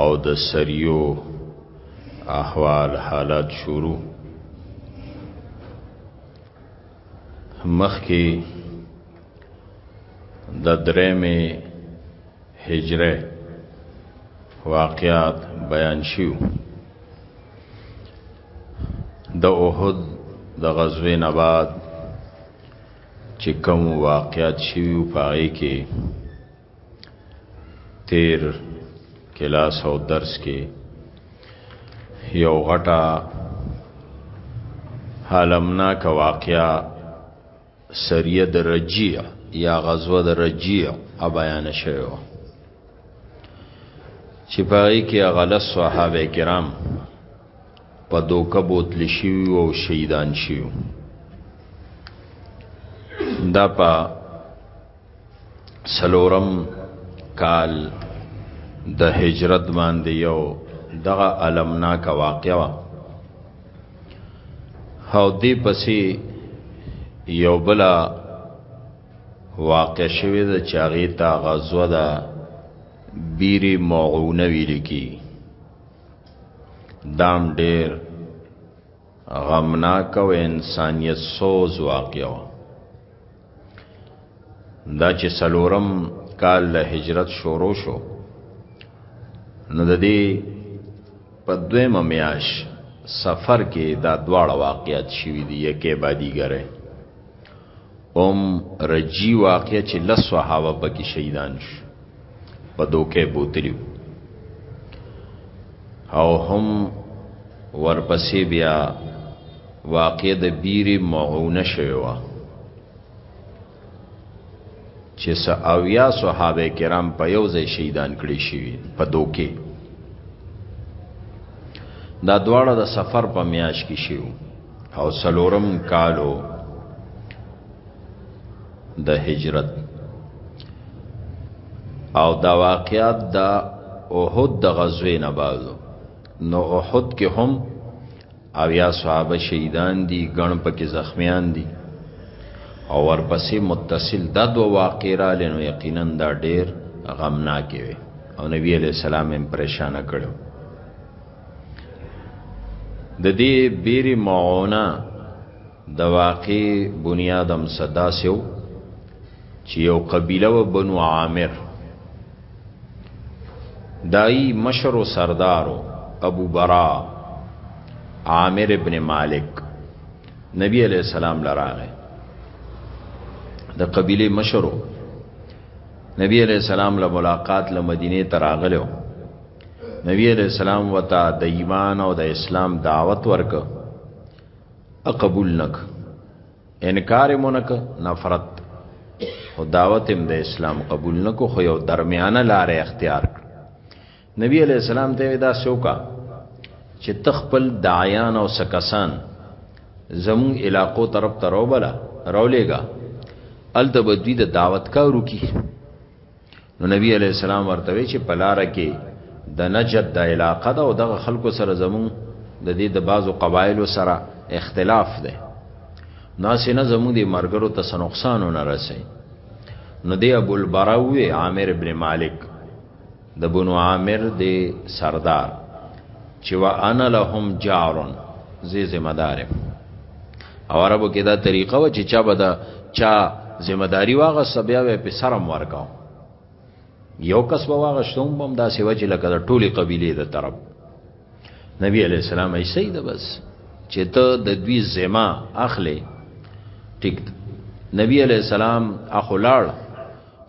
او د سریو احوال حالات شروع مخکې د درېمې هجره واقعات بیان شیو د اوحد د غزوې نه بعد چې کوم واقعات شیو پای کې تیر کلاس او درس کې یو غټه حالمناک واقعا سریه د رجیع یا غزوه د رجیع ا بیان شوی چې پای کې غلط صحابه کرام په دوکه بوتل شي او شهیدان شي دا په سلورم کال د هجرت باندې یو دغه المناک واقعا او دی پسې یو بلا واقع شوی د چاغې تا غزوه ده بیری موعونه ویل کی دام ډیر غمناک او انسانیت سوز واقعا دا چې سلورم کال له هجرت شروع شو نو د دې په دویمه میاش سفر کې دا دواړه واقعیت شوي دي یکه بادیګره ام رجی واقعه چې لس صحابه پکې شهیدان شو په دوکه بوتلیو او هم ورپسې بیا واقع د بیری معونه شوی و چې ساویا صحابه کرام په یو ځای شهیدان کړي شي په دوکه دا دواړه د سفر په میاش کې شیو او سلورم کالو د هجرت او دا واقعات دا احد د غزوه نه بازو نو احد کې هم او یا صحابه شهیدان دي ګڼ پکې زخمیان دي او ورپسې متصل دا دو واقع را لنو یقینا دا ډیر غمناکې وي او نبی علیہ السلام هم پریشان کړو د دې بیرې معونه د واقع بنیادم صدا سیو چې یو قبیله و بنو عامر دای مشر و سردارو ابو برا عامر ابن مالک نبی علیہ السلام لراغه د قبیله مشرو نبی علیہ السلام له ملاقات له مدینه تراغلو نبی علیہ السلام وتا د ایمان او د اسلام دعوت ورک قبول نک انکار مونک نفرت او دعوت هم د اسلام قبول نکو خو یو درمیانه لار اختیار نبی علیہ السلام ته دا سوکا چې تخپل دعیان او سکسان زمون علاقو طرف ته روبلا رولیګا الته بدوی د دعوت کارو کی نو نبی علی السلام ورته وی چې پلار کې د نجد د علاقه ده او دغه خلکو سره زمون د دې د بازو قبایلو سره اختلاف ده ناسې نه زمون دي مرګرو ته سنقصان نه رسي نو دی ابو البراوی عامر ابن مالک د بنو عامر د سردار چې وانا لهم جارون زی ذمہ دارم او عربو کې دا طریقه و چې چا به دا چا ذمہ داری واغه سبیا وې په سرم ورکاو یو کس به واغه شوم بم دا سیوا چې لکه د ټوله قبیله د طرف نبی علی السلام یې سید بس چې ته د دوی ذمہ اخلي ټیک نبی علی السلام اخلاړ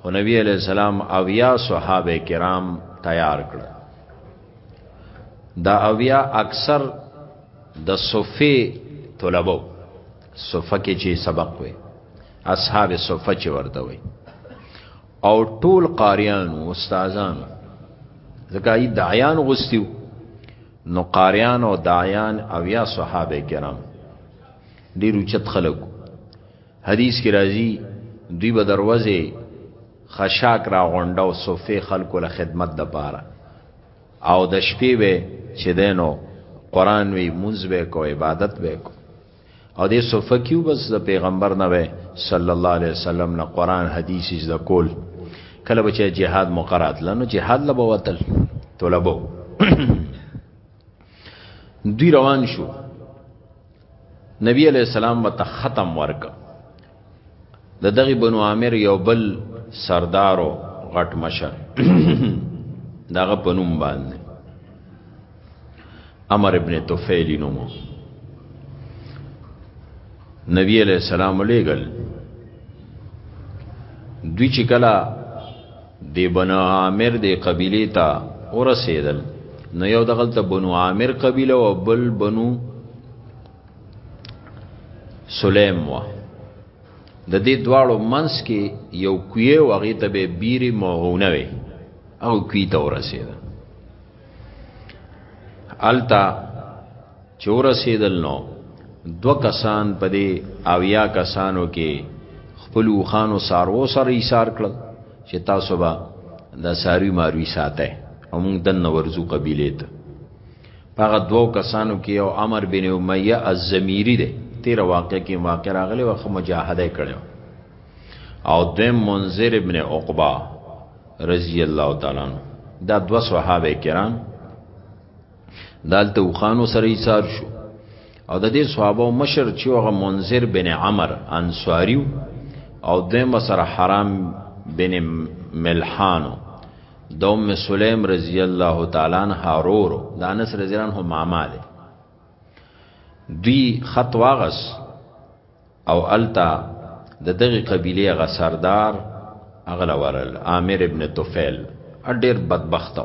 او نبی علی السلام اویا صحابه کرام تیار کړ دا اویا اکثر د صفه طلبو صفه کې چې سبق وي اصحاب صفه چې ورته وي او ټول قاریان او استادان زکای دعیان غستیو نو قاریان او دعیان او یا صحابه کرام ډیر اوچت خلق حدیث کی راځي دوی به دروازه خشاک را غونډه او صفه خلکو له خدمت د پاره او د شپې به چې دینو قران وی مونږ به کو عبادت به کو او د صفه کیو بس د پیغمبر نه وی صلی الله علیه وسلم نه قران حدیث د کول کله بچی جهاد مقرات لنو جهاد لبه وتل طلبو دوی روان شو نبی علیہ السلام وته ختم ورک د دغه بنو عامر یو بل سردارو غټ مشر دغه پنوم باندې امر ابن طفیل نومو نبی علیہ السلام لېګل دوی چې کله دی بنو عامر دی قبیلی تا ورسیدل نو یو دغلته بنو عامر قبیله و بل بنو سلیم و د دې دواړو منس کې یو کوی وغی ته به بیری موهونه وي او کوی ته ورسیدل التا چور سیدل نو دو کسان په دې او یا کسانو کې خپل وخانو سارو سره ایثار کړل چې تاسو به د ساری ماروي ساته او موږ د نورزو قبیله ته هغه دوو کسانو کې یو عمر بن امیہ الزمیری دی تیر واقع کې واقع راغلی وخت مجاهده کړو او دیم منذر ابن عقبہ رضی الله تعالی عنہ دا دو صحابه کرام دالته وخانو سره ایثار شو او د دې صحابه مشر چې هغه منذر بن عمر انصاریو او د مسر حرام بن ملحانو د ام سلیم رضی الله تعالی عنها رور د انس رضی الله عنه ماما دی دوی خط واغس او التا د دغه قبیله غ سردار اغلا ورل عامر ابن طفیل ډیر بدبخت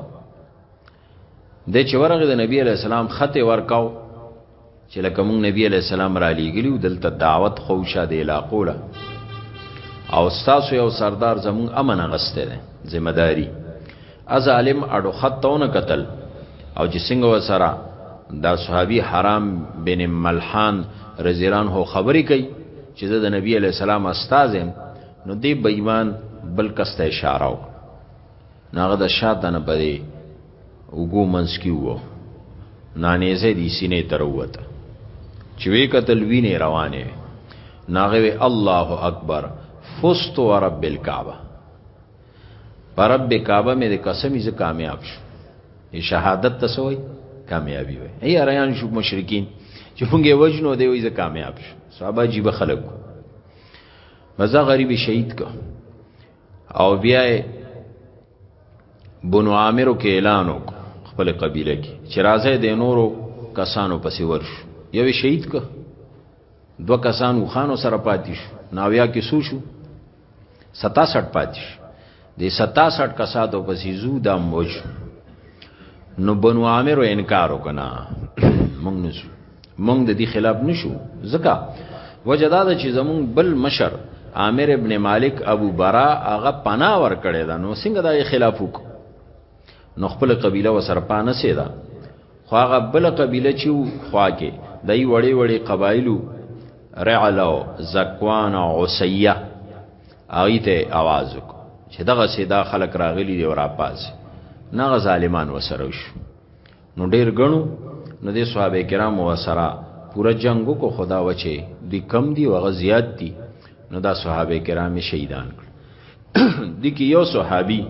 د چې ورغه د نبی علی السلام خط ورکاو چې لکه مونږ نبی علی السلام را لېګلو دلته دعوت خوشه د علاقو له او تاسو یو سردار زمون امن غسته ده ذمہ داری از عالم اډو خط ته ونه کتل او چې څنګه وسره دا صحابي حرام بن ملحان رضی الله عنه خبرې کوي چې د نبی علی السلام استاد هم نو دی بېمان بل کس ته اشاره و ناغه د شاته نه پدې وګو منس کی وو نانې زه دې سینې تر وته چې وی قتل وینې روانه ناغه الله اکبر فست ورب الکعبه پرب به کعبه مې د قسمی ز کامیاب شو شهادت تسوي کامیابی وي ای اریان شو مشرکین چې مونږه وجنو دی وي ز کامیاب شو صحابه جیب خلق مزه غریب شهید کو او بیا بنو عامرو کې اعلان وکړ خپل قبیله کې چې راځي د نورو کسانو پسې ورش یو شهید کو دو کسانو خانو سره پاتې شو ناویا کې سو شو 67 پاتې شو د 67 کساتو پسې زو د موج نو بنو عامر انکار وکنا مونږ نشو مونږ د دې خلاف نشو ځکه وجدا د چې زمون بل مشر عامر ابن مالک ابو برا هغه پناه ور کړی دا نو څنګه د خلاف وکړو نو خپل قبيله وسره پانه سي دا خو هغه بل قبيله چې خوا کې دای وړې وړې قبایلو رعلو زکوان او عسیه هغه ته आवाज وکړ چې دغه سي دا خلک راغلي دی او را پاس نه ظالمان وسره شو نو ډیر غنو نو د صحابه کرام و سره پورا جنگو کو خدا وچه دی کم دی وغه زیات دی نو دا صحابه کرام شهیدان کړ دی کې یو صحابي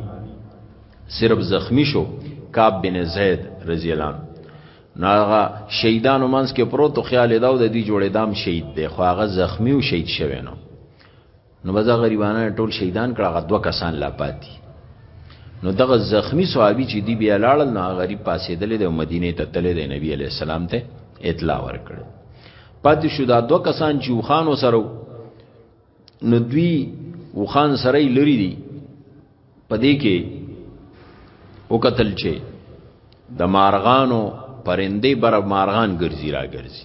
صرف زخمی شو کعب بن زید رضی الله عنه ناغه شهیدانو منځ کې پروت خیال داو د دې جوړې دام شهید دی خو هغه زخمی او شهید شوی نو نو بزا غریبانه ټول شهیدان کړه غدوه کسان لا پاتې نو دغه زخمی صحابي چې دی بیا لاړل نو غریب پاسې دلې د مدینه ته تلې د نبی علی السلام ته اطلاع ورکړ پاتې شو دا دوه کسان چې وخانو سره نو دوی وخان سره لري دي پدې کې وکتل چې د مارغانو پرندې بر مارغان ګرځي را ګرځي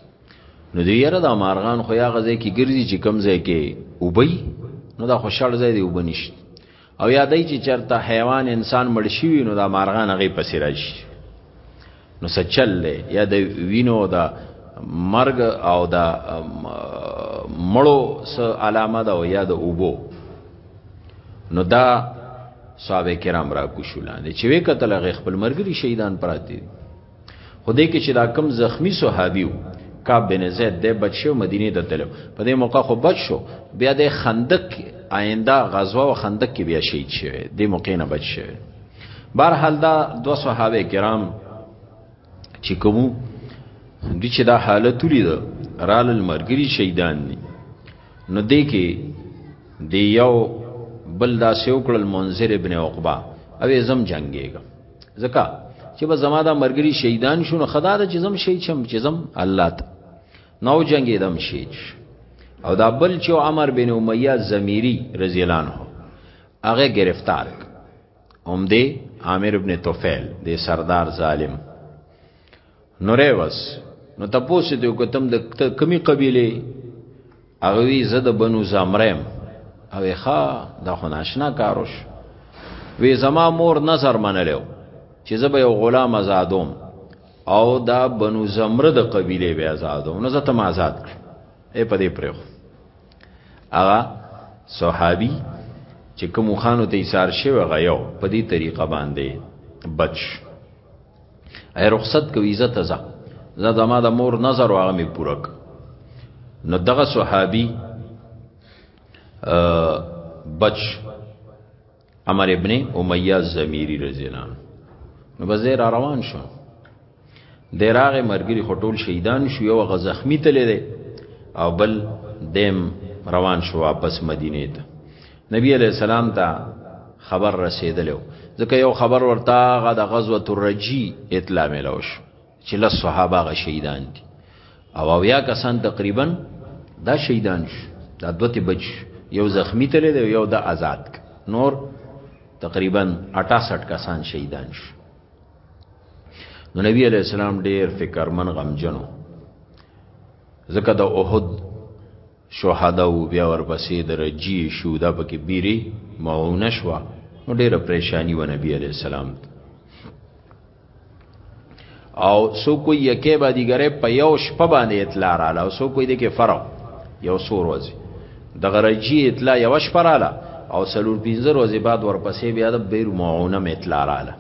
نو دی یره د مارغان خو یا غزه کې ګرځي چې کم ځای کې وبي نو دا خوشاله ځای دی وبنشت او یادای چې چرته حیوان انسان مړ شي نو دا مارغان هغه پسې راشي نو څه چل دی یا د وینو د مرګ او د مړو څه علامه ده او یا د اوبو نو دا صحابه کرام را کوشولان چې وی قتل غ خپل مرګري شهیدان پراتی خدای کې چې دا کم زخمی صحابیو کعب بن زید د بچو مدینه ته تلو په دې موقع خو بچ شو بیا د خندق آینده غزوه او خندق کې بیا شهید شوی د موقع نه بچ شوی بهرحال دا دو صحابه کرام چې کوم د چې دا حالت لري دا رال المرګري شهیدان دي نو دې کې د یو بل دا سیوکل منذر ابن عقبه او زم جنگيګا زکه چې به زما دا مرګري شهیدان شونه خدا د جزم شهید شم جزم الله ته نو جنگي دم شهید او دا بل چې عمر بن امیہ زمیری رضی الله عنه هغه گرفتار هم دی عامر ابن طفیل دی سردار ظالم نورې وس نو تاسو دې کو تم د کمی قبيله هغه وی زده بنو زمرم او ښا د خناشنا کاروش وی زما مور نظر منلو چې زه به یو غلام آزادوم او دا بنو زمره د قبيله به آزادوم نو زه تم آزاد کړ اے پدې پرخو هغه صحابي چې کوم خانو ته ایثار شوی غيو په دې طریقه باندې بچ اي رخصت کوي عزت ازا زه زما د مور نظر او هغه می پورک نو دغه صحابي بچ عمر ابن امیہ زمیری رضی الله عنه نو بزیر روان شو د راغې مرګري خټول شهیدان شو یو غزخمی تللی دی او بل دیم روان شو واپس مدینه ته نبی علیہ السلام ته خبر رسیدلو ځکه یو خبر ورته غا د غزوه الرجی اطلاع ملوش چې لس صحابه غ شهیدان دي او اویا کسان تقریبا دا شهیدان شو دا دوته بچ یو زخمی تل دی یو د آزاد نور تقریبا 68 کسان شهیدان شو نو نبی علیہ السلام ډیر فکرمن غمجنو ځکه د احد شهدا او بیا ورپسې د رجی شودا پکې بیری ماونه شو نو ډیره پریشانی و نبی علیہ السلام ته او سو کوئی یکه با دیګره په یو شپه باندې اطلاع رااله او سو کوئی د کې فرق یو سور وځي د غرجی اطلاع یو شپه رااله او سلور پینځه ورځې بعد ورپسې بیا د بیر معونه اطلاع رااله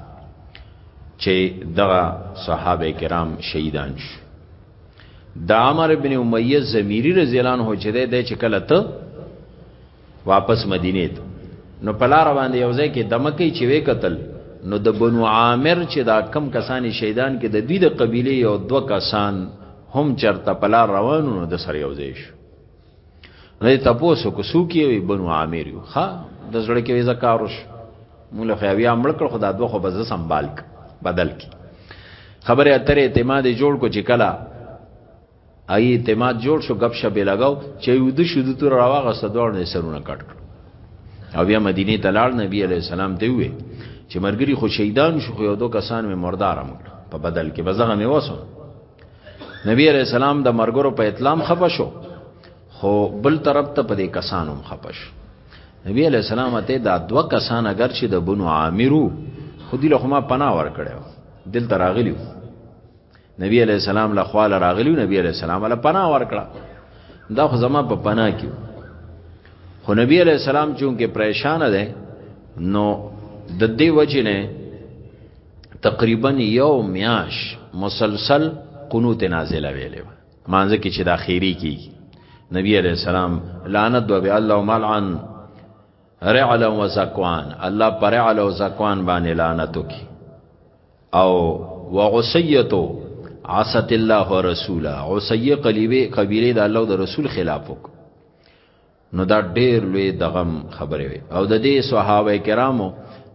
چې دغه صحابه کرام شهیدان شو د عمر ابن امیه زمیری رضی الله عنه چې د چې کله ته واپس مدینه ته نو پلار باندې یو ځای کې دمکې چې وې قتل نو د بنو عامر چې دا کم کسان شهیدان کې د دوی د قبیله یو دو کسان هم چرته پلار روانو نو د سره یو ځای شو نه تاسو کو سو کې وي بنو عامر یو ها د زړه کې زکاروش مولا خو بیا مړ کړ خدا دوه خو بز سنبال بدل کی خبره اترې اعتماد جوړ کو چې کلا ای اعتماد جوړ شو غب شبې لګاو چې یو د شو د تور راوغسته دوړ نه سرونه کټ کړ او بیا مدینه ته لاړ نبی علی السلام ته وې چې مرګري خو شهیدان شو خو یو دو کسان مې مردار مړ په بدل کې بزغه مې وسو نبی علی السلام د مرګرو په اطلام خپه شو خو بل طرف ته په دې کسانو خپه شو نبی علی السلام ته دا دوه کسان اگر چې د بنو عامرو خو دې له ما پناه ور کړو دل تراغلیو نبی علیہ السلام له خواله راغلی نبی علیہ السلام له پناه ورکړه دا خو زما په پناه کې خو نبی علیہ السلام چونکه پریشان ده نو د دې وجې نه تقریبا یو میاش مسلسل قنوت نازله ویلې مانځ کې چې د اخیری کی نبی علیہ السلام لعنت و بی الله ملعن رعل و زکوان الله پر رعل و زکوان باندې لعنت وکي او وعصیتو عصت الله ورسوله عصیه قلیبه قبیله د الله او د رسول خلاف وک نو دا ډیر لوی دغم خبره وي او د دې صحابه کرامو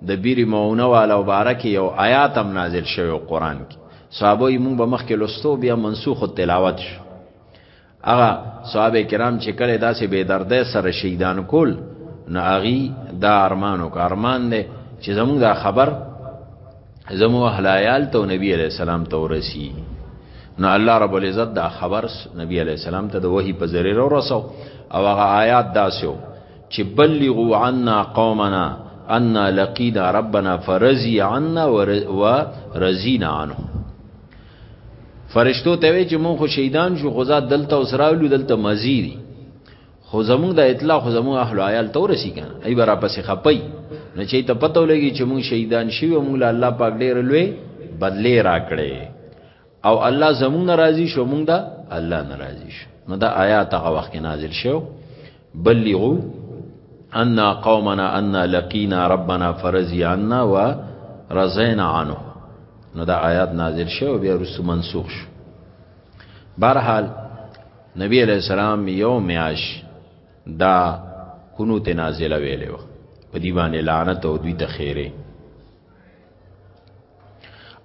د بیری مؤونه والا مبارک یو آیات هم نازل شوی قرآن کې صحابه یې موږ به مخکې لستو بیا منسوخ تلاوت شو هغه صحابه کرام چې کله داسې بے درده سره شهیدان کول نو اغي دا ارمانو کا ارمان دی چې زموږ دا خبر زمو احلایال ته نبی علی السلام ته ورسی نو الله رب العزت دا خبر نبی علی السلام ته د وحی په ذریعہ ورسو او هغه آیات داسو چې بلغوا عنا قومنا ان لقینا ربنا فرزی عنا ورزینا عنه فرشتو ته وی چې مون خو شهیدان شو خو ذات دلته اسرائیل دلته مزيدي خو زمونږ د اطلاع خو زمونږ اهل عیال تو رسی کنه ای برا پسې خپي نه چې ته پته ولګي چې مون شهیدان شي او مون الله پاک ډېر لوی بدلی راکړي او الله زمونږ ناراضي شو مونږ دا الله ناراضي شو نو دا آیات هغه وخت نازل شو بلغو ان قومنا ان لقینا ربنا فرزی عنا و رزینا عنه نو دا آیات نازل شو بیا رسو منسوخ شو برحال نبی علیہ السلام یو میاش دا قنوت نازله ویلو په دی باندې لعنت او دوی ته خیره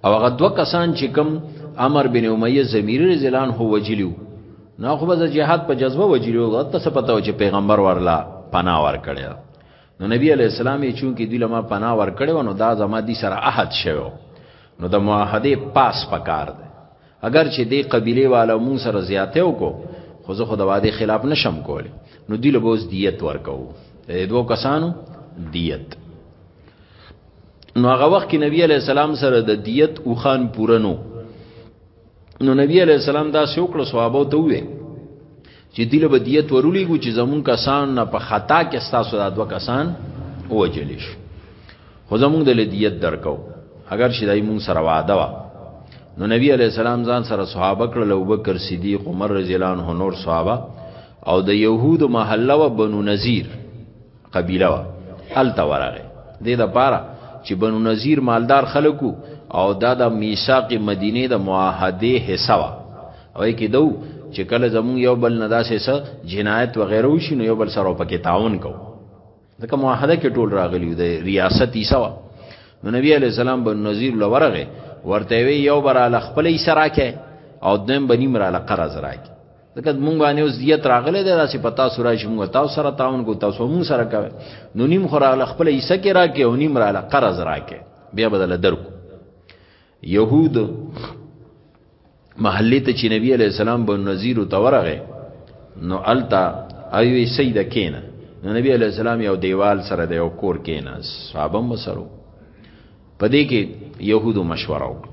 او هغه دوه کسان چې کوم عمر بن امیه زمیری رضی الله عنه وجلیو نه خو به جهاد په جذبه وجلیو غته څه پته و چې پیغمبر ورلا پناه ور کړی نو نبی علی السلام یې چون کې دی لمه پناه ور کړی نو دا زما دي سره عهد شوی نو د معاهده پاس پکار دی اگر چې دی قبیله والا مون سره زیاته وکړو خو زه خو د واده خلاف نشم کولی نو دی له بوز دیت ورکو دوه کسانو دیت نو هغه وخت کې نبی علی السلام سره د دیت او خان پورنو نو نبی علی السلام دا سوکړه صحابه ته وې چې دله به دیت ورولې ګو چې زمون کسان نه په خطا کې ستاسو د دوه کسان وجل شي خو زمونږ د دیت درکو اگر شي دای مونږ سره وعده وا نو نبی علی السلام ځان سره صحابه کړل او بکر صدیق عمر رضی الله عنه نور صحابه او د يهود محله و بنو نذیر قبیله وه هلته ورغی دې د پاره چې بنو نذیر مالدار خلکو او دا د میثاق مدینه د معاهده حصہ وا او کې دو چې کله زمون یو بل نه داسې څه جنایت وغیره وشي نو یو بل سره پکې تعاون کو ځکه معاهده کې ټول راغلی د ریاست حصہ وا نو نبی علی السلام بنو نذیر لورغه ورته وی یو بر علی خپل حصہ راکې او دیم بنیم را لقرض راکې لکه مونږ باندې اوس دیت راغله ده داسې پتا سره شي مونږ تاسو سره تعاون کو تاسو مونږ سره کوي نو نیم خو راغله خپل حصہ کې راکې او نیم راغله قرض راکې بیا بدل درکو يهود محلي ته چې نبی عليه السلام بن نذیر ته ورغه نو التا ایوي سیده کینه نو نبی عليه السلام یو دیوال سره د یو کور کینه صحابه مسرو پدې کې يهودو مشوره وکړه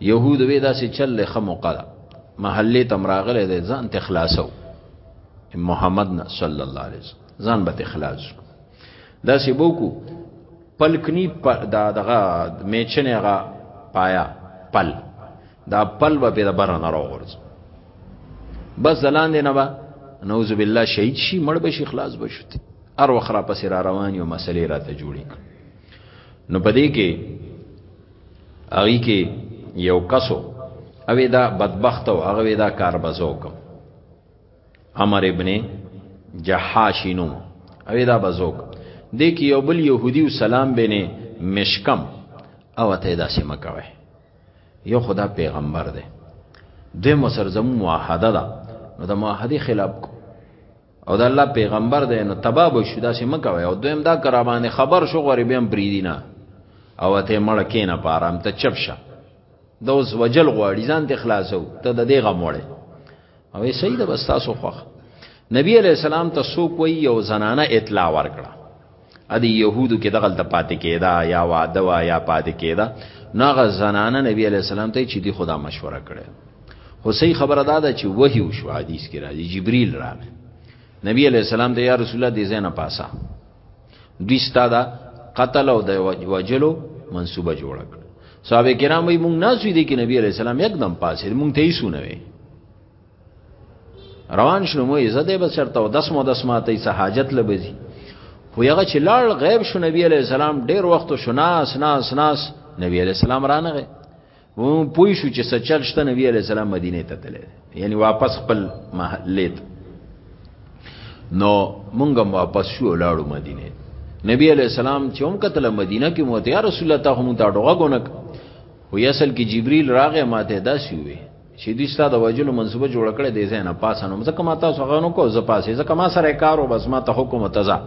يهود وې داسې چل خه موقع ده محلې تم راغلې ده ځان ته خلاصو محمد نه صلی الله علیه وسلم ځان به خلاص دا سی بوکو پلکنی پل دا دغه میچنه غا پایا پل دا پل به د بره نه راغورځ بس زلاندې نه با نعوذ بالله شهید شي مړ به شي خلاص بشوت ار وخرا پس را روان یو مسلې راته جوړې نو پدې کې هغه کې یو کسو او دا بدبخت او هغه دا کار بزو کو عمر ابن جحاشینو او دا بزو کو د کې یو بل يهودي سلام بنه مشکم او ته دا سم کوي یو خدا پیغمبر دی د مسرزم معاهده ده نو د معاهده خلاف او د الله پیغمبر دی نو تبا به شو داسې مکوي او دویم دا کرا باندې خبر شو غوري بیا بریدي نه او ته مړ کینه په آرام ته چپ شه د اوس وجل غواړي ځان ته خلاصو ته د دې غم وړي او یې سید بس تاسو خوخ نبی علیہ السلام ته سو کوي یو زنانه اطلاع ورکړه ا دې يهودو کې دغل د پاتې کېدا یا واده وا یا پاتې کېدا ناغه زنانه نبی علی السلام ته چې دی خدا مشوره کړي خو صحیح خبره دا ده چې وحی او شو حدیث کې راځي جبرئیل راغی نبی علی السلام ته یا رسول الله دې زنه پاسا دوی ستاده قتل او د وجلو منسوبه جوړ کړ صحابه کرام وي مونږ ناسوي دي کې نبی علی السلام یکدم پاسې مونږ ته یې سونه وي روان شنو مو عزت به چرته او دس مو دس ماته څه حاجت لبزي خو هغه چې لاړ غیب شو نبی علی السلام ډیر وخت شناس ناس ناس نبی علی السلام رانغه و پوي شو چې سچل شته نبی علی السلام مدینه ته تللی یعنی واپس خپل محلیت نو مونږه واپس شو لاړو مدینه نبی علی السلام چې هم کتل مدینه کې مو ته رسول الله ته هم دا ډوغه غونک وی اصل کې جبريل راغې ماته داسي وي چې دوی ستا د وجلو منصوبه جوړ کړې دی زه نه پاسنم ځکه ما تاسو هغه نو کو زه پاسې ځکه ما سره کارو بس ما ته حکم تزا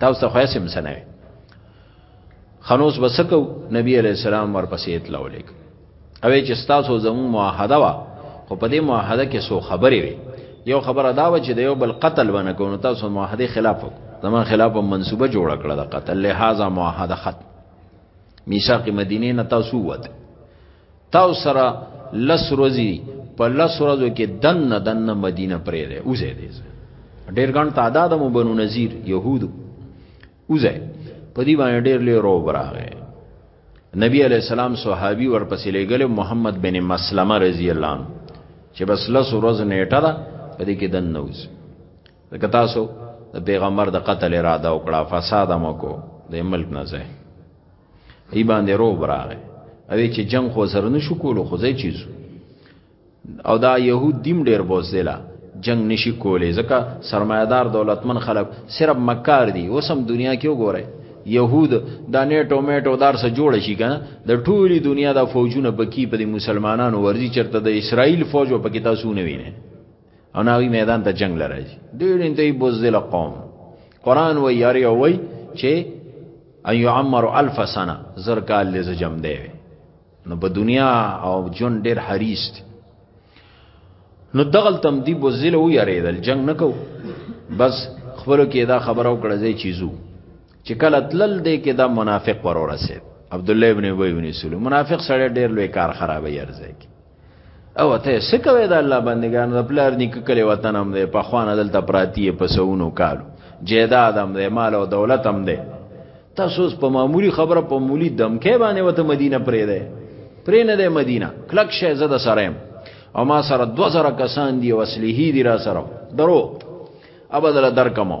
تاسو ته خاص هم سنوي خنوس بسکو نبی علیہ السلام ورپسې اطلاع ولیک او چې تاسو زمو معاهده وا خو په دې معاهده کې سو خبرې وي یو خبره دا و چې د یو بل قتل ونه کو نو تاسو معاهده خلاف زما خلاف منصوبه جوړ کړه د قتل لہذا معاهده ختم میثاق مدینه نه تاسو وته تاسو سره لس ورځې په لس ورځو کې دنه دنه مدینه پرې ده اوسه دې ډېر ګڼ تعداد مو بنو نذیر يهودو اوسه په دې باندې ډېر لوی روب راغی نبی علی السلام صحابي ورپسې لګل محمد بن مسلمه رضی الله عنه چې بس لس ورځ نیټه ده په دې کې دنه اوسه که تاسو د پیغمبر د قتل اراده وکړه فساد مو کو د ملک نه ځه ای باندې رو براغه اوی چې جنگ خو سره نشو کولو خو ځای چیزو او دا يهود دیم ډیر بوزدلا جنگ نشي کولې ځکه سرمایدار دولتمن خلک صرف مکار دي اوسم دنیا کې وګوره يهود دا نیټو میټو دار سره جوړ شي کنه د ټولي دنیا د فوجونه پکې په مسلمانانو ورزي چرته د اسرائیل فوج په کې تاسو نه وینئ او ناوی میدان ته جنگ لراځي ډیر انتهي بوزدل قوم قران وی یاري او وی چې ان يعمر الف سنه زر کال لز جم دی نو په دنیا او جون ډیر حریص دی نو دغل تم دی بوزدل و یریدل جنگ نکو بس خپلو کې دا خبرو کړه زی چیزو چې کله تلل دی کې دا منافق ورور رسید عبد الله ابن ابي ابن سلول منافق سره ډیر لوی کار خرابې ارزه کې او ته څه کوي دا الله بندگان د پلار نیک کلی وطن هم دی په خوانه دلته پراتی په سونو کالو جیداد هم دی مال او دولت هم دی تاسو په معمولی خبره په مولی دمکه باندې وته مدینه پرې ده پرې نه ده مدینه کلک شه زده سره او ما سره 2000 کسان دی او اصلي دی را سره درو ابدل درکمو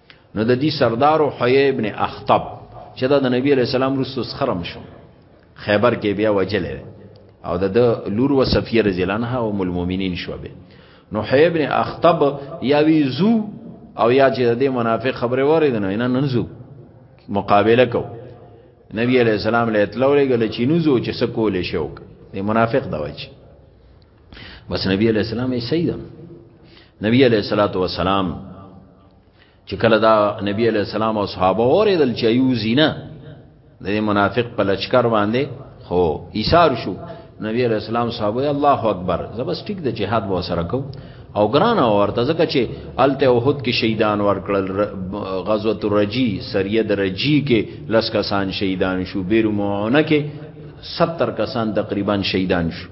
نو د دې سردارو حیی ابن اخطب چې دا د نبی علی السلام رسو خرم شو خیبر کې بیا وجل او د لور و صفیه رضی الله عنها او المؤمنین شو به نو حیی ابن اخطب یا وی زو او یا چې د منافق خبره وره نه نه ننزو مقابله کو نبی علیہ السلام له اطلاع لګل چې نوزو چې سکول شو د منافق دا وایي بس نبی علیہ السلام یې صحیح ده نبی علیہ الصلوۃ والسلام چې کله دا نبی علی السلام او صحابه اوریدل چې یو زینه د منافق په لچکر باندې خو ایثار شو نبی علی السلام صحابه الله اکبر زبس ټیک د جهاد و سره کو او ګران اورته ځکه چې الته وحد کې شهیدان ورکړل غزوه الرجی سریه د رجی کې لس کسان شهیدان شو بیرمونه کې 70 کسان تقریبا شهیدان شو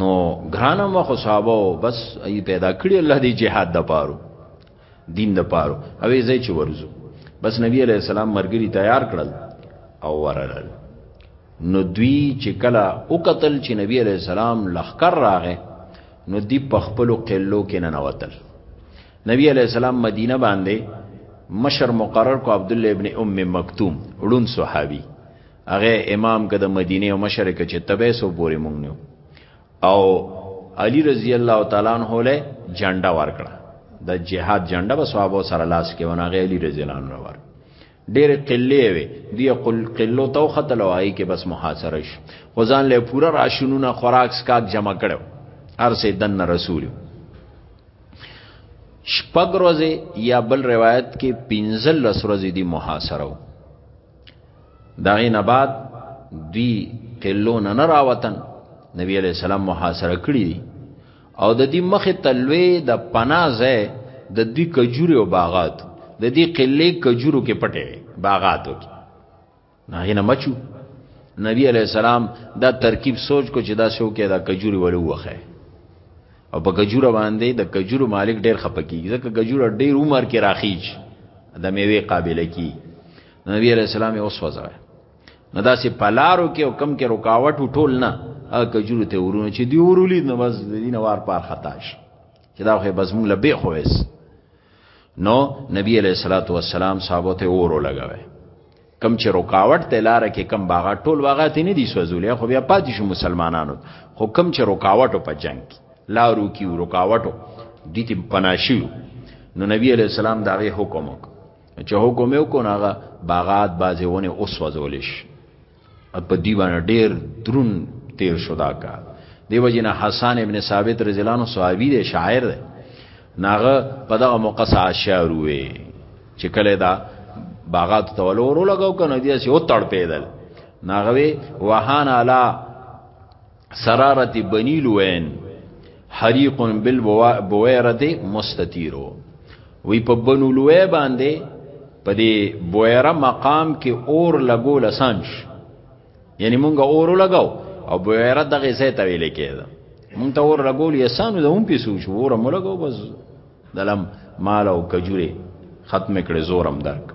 نو ګرانه مخ صحابه او بس ای پیدا کړی الله دی جهاد د پاره دین د پاره او زه چې ورزو بس نبی علیہ السلام مرګری تیار کړل او ورغل نو دوی چې کله او قتل چې نبی علیہ السلام لخر راغې نو دی په خپل قلو کې نه نوتل نبی علیہ السلام مدینه باندې مشر مقرر کو عبد الله ابن ام مکتوم ړون صحابي هغه امام که د مدینه او مشرق چې تبه سو پورې مونږ نیو او علی رضی الله تعالی عنہ له جنډا ورکړه د جهاد جنډا به صحابه سره لاس کې ونه غی علی رضی الله عنه ور ډېر قلې وي دی قل قلو تو قتل وای کې بس محاصره شي وزن له پورا راشنونه خوراک سکاک جمع کړو هر سه دن رسول شپږ ورځې یا بل روایت کې پنځل ورځې دی محاصره وو دغه نه بعد دوی کلو نه راوتن نبی علیہ السلام محاصره کړی دی او د دې مخه تلوي د پنازه د دوی کجوري او باغات د دې قلې کجورو کې پټه باغاتو کې نه نه مچو نبی علیہ السلام دا ترکیب سوچ کو چې دا شو کې دا کجوري ولو وخه او په کجوره باندې د کجورو مالک ډیر خپکیږي ځکه کجوره ډیر عمر کې راخیج د میوه قابل کی نبی علیہ السلام یې وسوځوي نو داسې پلارو کې او کم کې رکاوټ ټول نه هغه کجورو ته ورونه چې دی ورولید نو بس د دین وار پار خطا شي چې دا خو بس موږ له به خوېس نو نبی علیہ الصلوۃ والسلام صحابه ته ورو لګاوه کم چې رکاوټ ته لار کې کم باغ ټول واغات نه دي سوزولې خو بیا پاتې شو مسلمانانو خو کم چې رکاوټ په جنگ لارو کې رکاوټ دي ته پناشیو نو نبی علیہ السلام دا غي حکم وکړ چې حکم یو کو ناغه باغات بازه ونه اوس وزولش په دی باندې ډیر درون تیر شو دا کا دیو جن حسن ابن ثابت رضی الله عنه صحابي دی شاعر دی ناغه په دغه موقع شاعر وې چې کله دا باغات تولور لګاو کنه دې سي او تړ پیدل ناغوي وهان علا سرارت بنی لوین حریق بالبویرت مستطیرو وی په بنو لوی باندې په دې بویره مقام کې اور لګو لسانش یعنی مونږ اور لګاو او بویره دغه ځای ته ویل کېده مونږ ته اور لګول یې سانو د هم پیسو شو اور مو لګاو بس دلم مال او کجوره ختم کړي زورم درک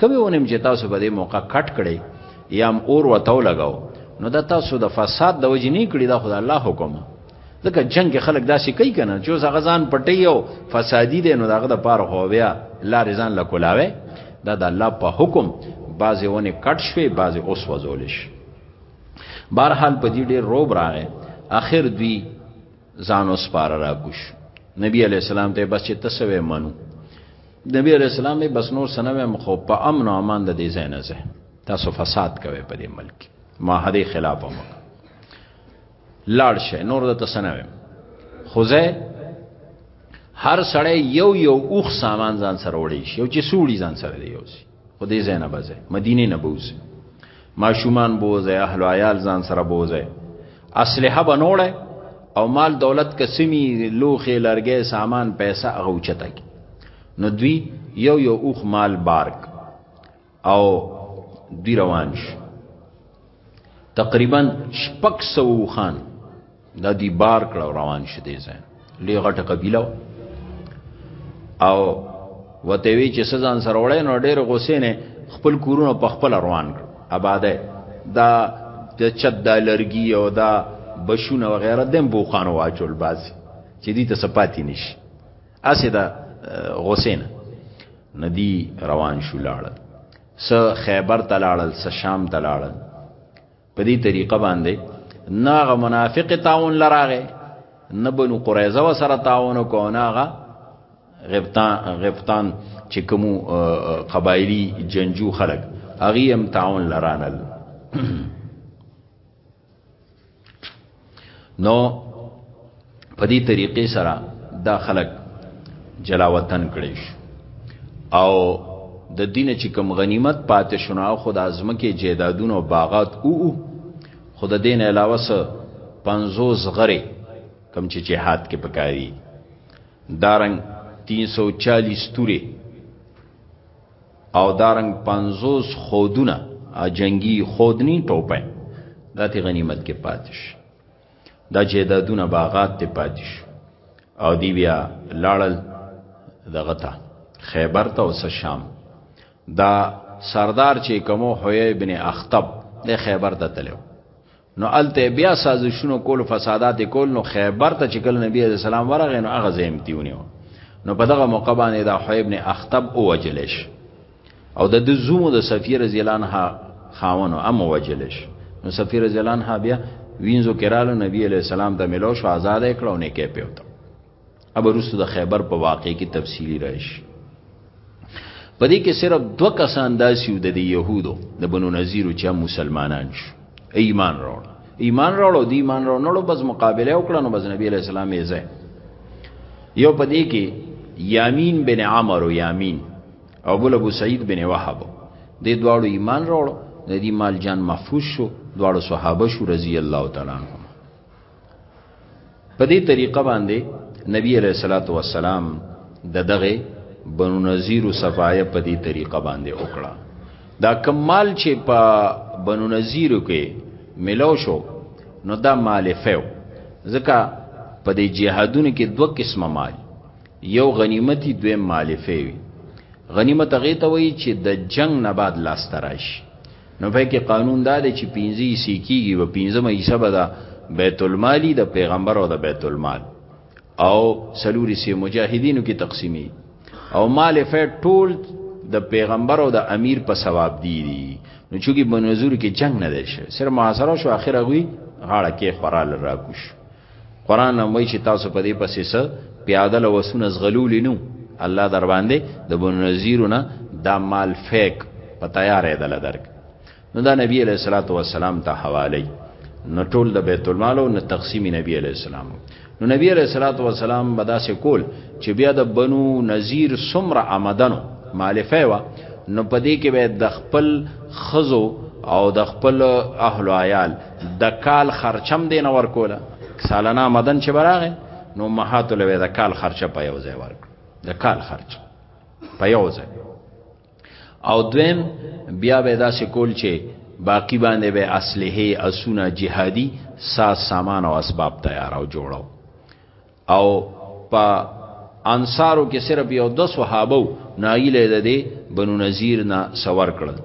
کوي ونیم چې تاسو به دې موقع کټ کړي یا هم اور وتاو لګاو نو دا تاسو د فساد د وجې نه کړی دا خدای الله حکم ځکه جنگ کې خلک داسې کوي کنه چې اوس هغه ځان پټي او فسادي دي نو داغه د پاره خو بیا لارې ځان لا کولاوي دا د الله په حکم بعضې ونې کټ شوې بعضې اوس وځول شي بهرحال په دې ډېر روب راغی اخر دوی ځان اوس پار را کوش نبی علی السلام ته بس چې تسوي منو نبی علی السلام یې بس نور سنوي مخو په امن او امان د دې ځای نه ځه تاسو فساد کوي په دې ملک معاهده خلاف هم لاړ شي نور د تسنوي خوځه هر سړی یو یو اوخ سامان ځان سره وړي شي او چې سوړي ځان سره دی یو شي خو دې ځای نه بځه مدینه نه بوزي ماشومان بوزه اهل عیال ځان سره بوزه اسلحه بنوړه او مال دولت قسمی لوخه لرګې سامان پیسې غوچته کی نو دوی یو یو اوخ مال بارک او دوی روان شو تقریبا شپږ سو خان دا دی بار کړه روان شې دې ځای لې غټه قبيله او وته وی چې سزان سره وړې نو ډېر غوسې نه خپل کورونه په خپل روان کړ آباده دا د چد د لرګي او دا بشونه وغیرہ دم بوخانو واچول باسي چې دې ته سپاتی نشي اسه دا غوسین ندی روان شو لاړل س خیبر تلاړل س شام تلاړل په دې طریقه باندې ناغه منافق تعاون لراغه نه بنو قریظه و سره تعاون کو ناغه غبطان غبطان چې کوم قبایلی جنجو خلق اغي هم تعاون لرانل نو په دې طریقې سره دا خلک جلا وطن کړي شو او د دین چې کوم غنیمت پاتې شونه او خود ازمکه جیدادونه او باغات او خود دین علاوه سره 50 غره کم چې جهاد کې پکاري دارنګ 340 توري او دارنګ 50 خودونه جنگي خودني ټوپه دا تی غنیمت کې پاتش دا جیدادونه باغات ته پاتش او دی بیا لاړل دغه ته خیبر ته او شام دا سردار چې کومو حوی ابن اخطب د خیبر ته تلو نو الته بیا سازشونو کول فسادات کول نو خیبر ته چې کله نبی علیہ السلام ورغی نو هغه زیم تیونیو نو په دغه موقع باندې دا حیب نه اختب او وجلش او د زومو د سفیر رضی الله عنها خاونو ام وجلش نو سفیر رضی الله عنها بیا وینځو کرالو نبی علیہ السلام د ملو شو آزاد کړو نه کې پیوته اب رسو د خیبر په واقع کې تفصیلی راشي په دې کې صرف دو کسان داسي و د يهودو د بنو نذیر چې مسلمانان شو ایمان راوړ ایمان راوړ دی ایمان راوړ نو بس مقابله وکړه نو بس نبی علیہ السلام یې ځه یو په دې کې یامین بن عمر او یامین او بل ابو سعید بن وهب دې دواړو ایمان راوړ د دې مال جان محفوظ شو دواړو صحابه شو رضی الله تعالی عنهم په دې طریقه باندې نبی علیہ الصلوۃ والسلام د دغه بنو نذیر صفایه په دې طریقه باندې وکړه دا کمال چې په بنو نذیر کې ملو شو نو دا مال فیو ځکه په دې جهادونو کې دوه قسمه مال یو غنیمتي دویم مال فیوی غنیمت هغه ته وایي چې د جنگ نه بعد لاس تراشي نو فکر قانون دا دی چې پنځه حصې کیږي و پنځمه حصہ به دا بیت المالی د پیغمبر او د بیت المال او سلوري سي مجاهدینو کې تقسیمي او مال فیټ ټول د پیغمبر او د امیر په ثواب دی دي نو چونکی بنزور کې جنگ نه دی شوی سر محاصره شو اخر غوي غاړه کې خورال راکوش قران هم وایي چې تاسو په دې پسې سه پیاده لوسونه زغلولې نو الله در باندې د بنو نذیرونه دا مال فیک په تیارې دل درک نو دا نبی علیہ الصلوۃ والسلام ته حواله نو ټول د بیت المال او تقسیم نبی علیہ السلام نو نبی علیہ الصلوۃ والسلام بدا سے کول چې بیا د بنو نذیر سمر آمدنو مالفه وا نو پدې کې به د خپل خزو او د خپل اهل عیال د کال خرچم دین ورکوله سالانه مدن چې براغه نو مهاتو لوي د کال خرچه په یو ځای ورک د کال خرچ په یو ځای او دویم بیا به داسې کول چې باقی باندې به اصله اسونه جهادي ساز سامان او اسباب تیار او جوړو او په انصارو کې صرف یو د صحابه نایله ده دی بنو نذیر نه سور کړل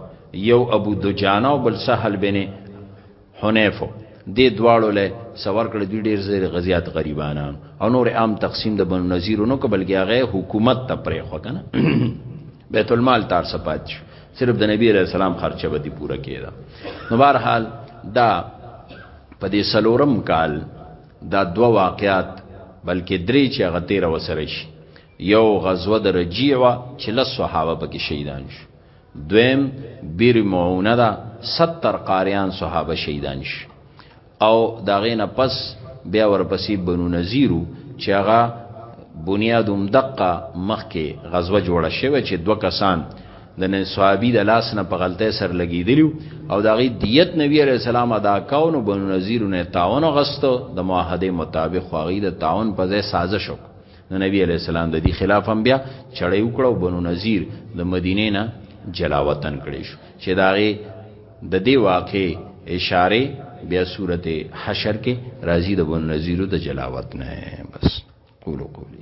یو ابو دجانه او بل سهل بن حنیفو دې دواړو له سور کړ دوی ډیر زیر غزیات غریبانان او نور عام تقسیم د بنو نذیر نو کبلګي هغه حکومت ته پرې خو کنه بیت المال تار سپات شو صرف د نبی رسول الله خرچه به دي پوره کېده نو بهر حال دا په دې سلورم کال دا دوه واقعات بلکې درې چې هغه تیر وسره شي یو غزوه د رجیع وا چې لس صحابه پکې شهیدان شو دویم بیر معونه دا 70 قاریان صحابه شهیدان شو او دا غینه پس بیا ورپسې بنو نذیرو چې هغه بنیادوم دقه مخکې غزوه جوړه شوه چې دوه کسان د نن صحابي د لاس نه په غلطه سر لګیدلیو او داغي دیت نبی علیہ السلام ادا کاو نو بنو نذیر نه تعاون غستو د معاهده مطابق خواغی د تعاون په ځای سازش وک نو نبی علیہ السلام د دې خلاف هم بیا چړې وکړو بنو نذیر د مدینه نه جلا وطن کړي شو چې داغي د دې واقع اشاره بیا سورته حشر کې راځي د بنو نذیر د جلا وطن بس قولوا قولي